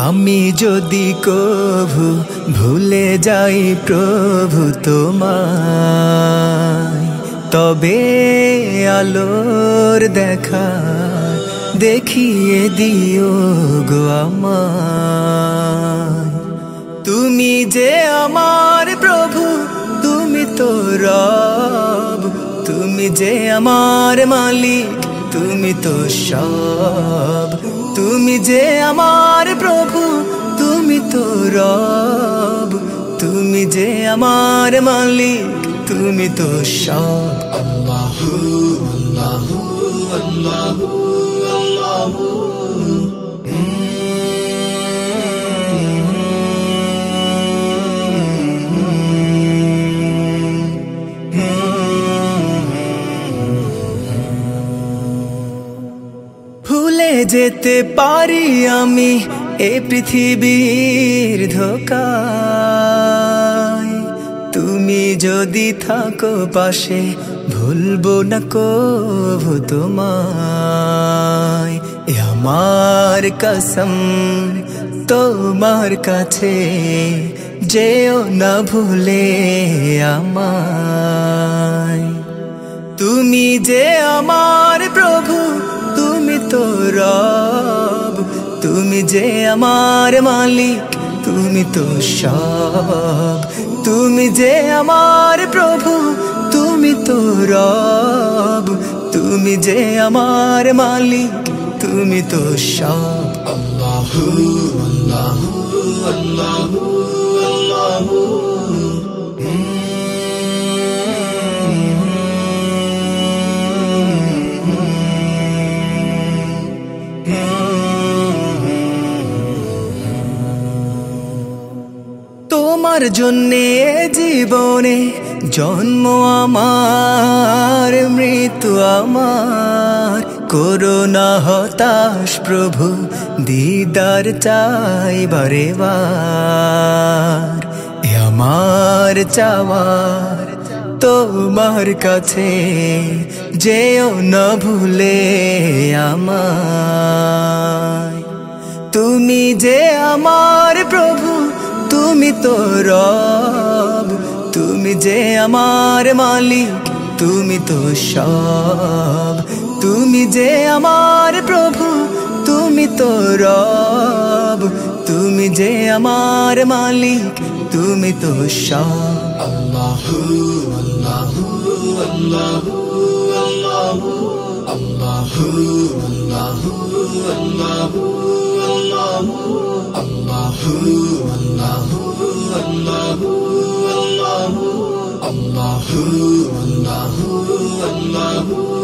আমি যদি কভু ভুলে যাই প্রভু তোমার তবে আলোর দেখা দেখিয়ে দিও গো আমার তুমি যে আমার প্রভু, তুমি তো রব। তুমি যে আমার মালিক, তুমি তো সব। তুমি যে আমার প্রভু, তুমি তো রব। তুমি যে আমার মালিক, তুমি তো সব। Allahu Allahu Allahu Allahu যেতে পারি আমি এ পৃথিবীর ধোকায়। তুমি যদি থাকো পাশে, ভুলবো না কভু তোমায়। আমার কসম, তোমার কাছে যেও না ভুলে আমায়। তুমি যে আমার রব, তুমি যে আমার মালিক, তুমি তো সব। তুমি যে আমার প্রভু, তুমি তো রব। তুমি যে আমার মালিক, তুমি তো সব। Allahu Allahu Allahu Allahu তোমার জন্যে জীবনে জন্ম আমার, মৃত্যু আমার। করোনা হতাশ প্রভু, দিদার চাই বারে বার। আমার চাওয়ার তোমার কাছে, যেও না ভুলে আমায়। তুমি যে আমার প্রভু তুমি তো রব, তুমি যে আমার মালিক, তুমি তো সব। তুমি যে আমার প্রভু, তুমি তো রব, তুমি যে আমার মালিক, তুমি তো সব। আল্লাহ الله الله الله